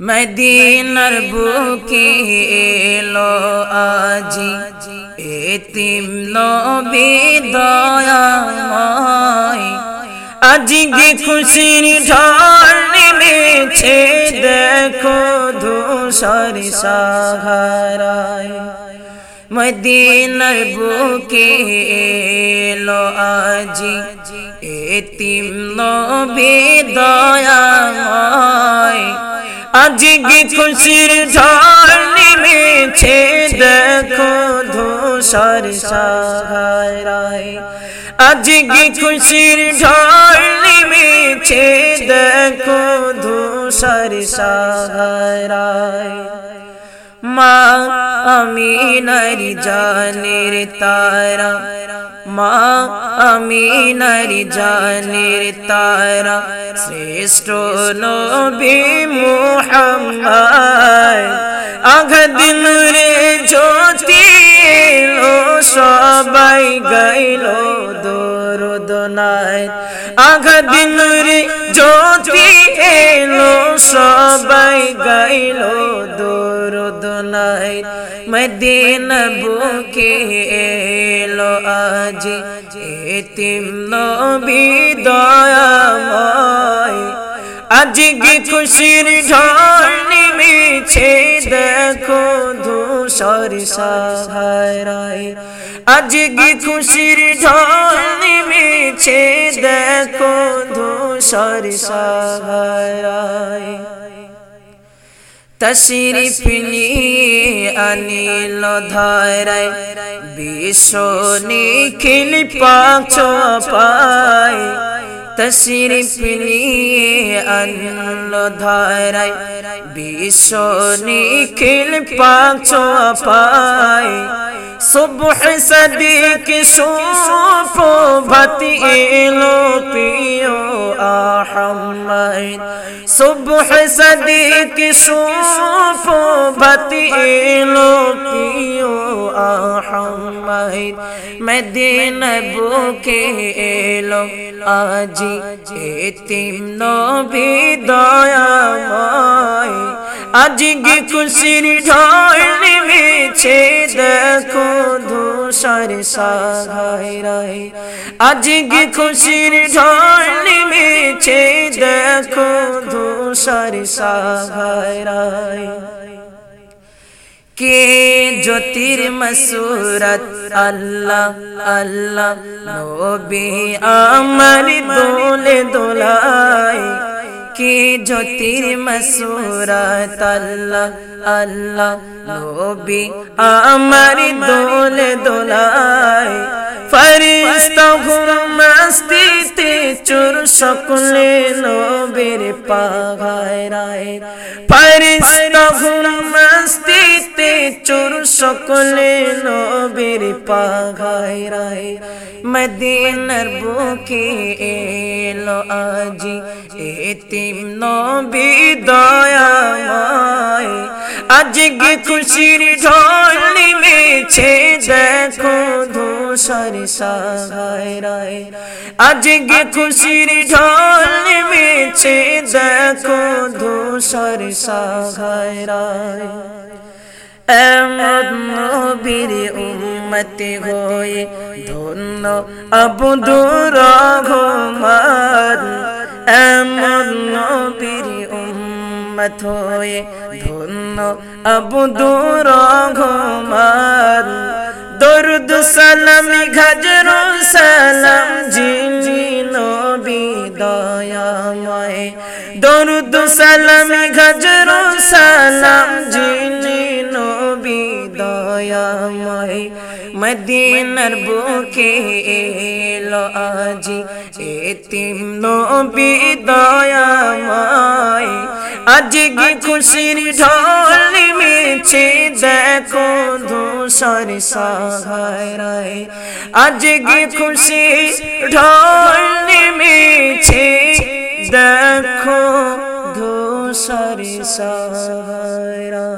মদিনার বুকে এলো আজি। এতিম নবী দয়াময়। আজকে খুশির ঢল নেমেছে দেখো ধূসর সাহারায় মদিনার বুকে এলো আজি। এতিম নবী দয়াময়। آج کی خوشیر جھاڑنے میں چھید کو دھو سار سہارائے۔ آج کی خوشیر جھاڑنے میں چھید کو دھو سار سہارائے۔ ماں امین جانر تارا۔ মা, আমি নারী জানের তারা, শ্রেষ্ঠ নবী মুহাম্মদ। আঘদিন রে জ্যোতি সবাই গাইল দরদনায় আঘদিন রে জ্যোতি সবাই গাইল দরদনায় মদিনা বুকে এলো আজ এতিম নবী দয়াময় আজকে খুশির ঢল নেমেছে দেখো ধূসর সাহারায় আজকে খুশির ঢল নেমেছে দেখো ধূসর সাহারায় তশরিফ নিয়ে আনিল ধারায় বিশ্ব নিখিল পাছ পায় তশরিফ নিয়ে আনিল ধারায় বিশ্ব নিখিল পাছ পায় صبح صدی کی سوپ بھتیلو پیو آحمد صبح صدی کی سوپ بھتیلو پیو آحمد میں دین بو کے لو آجی ایتیم نو بھی دایا مائی۔ آج گی کسی ڈھالنے میں چھے دیکھو۔ سر سارے اج کی خوشی ڈھال میں چھ دیکھو دو سر سارے کہ جو تیر مسورت اللہ اللہ نو بھی دول دلائی کے جو تیر مسورت اللہ اللہ لو بھی عمر دول دلائے ফরিস্তা মস্তিতে চুর সকলে নবীর পাগায় ফরিস্তা মস্তিতে চুর সকলে নবীর পাগায় রায়। মদিনার বুকে এলো আজি এতিম নবী দয়াময়। আজকে খুশির ঢল নেমেছে দেখো ধূসর সাহারায় আজকে খুশির ঢল নেমেছে, দেখো ধূসর সাহারায় এমন হয়ে ধন্য আবুদুর রহমান এমন উম্মত হয়ে ধন্য আবুদুর রহমান দরুদ সালামি ঘজর সালাম জিনি নবী দয়াময়। দরুদ সালামি ঘজর সালাম জিনি নবী দয়াময়। মদিনার বুকে এলো আজি এতিম নবী দয়াময়। আজকে খুশির ঢল নেমেছে দেখো ধূসর সাহারায় আজকে খুশি ঢল নেমেছে দেখো ধূসর সাহারায়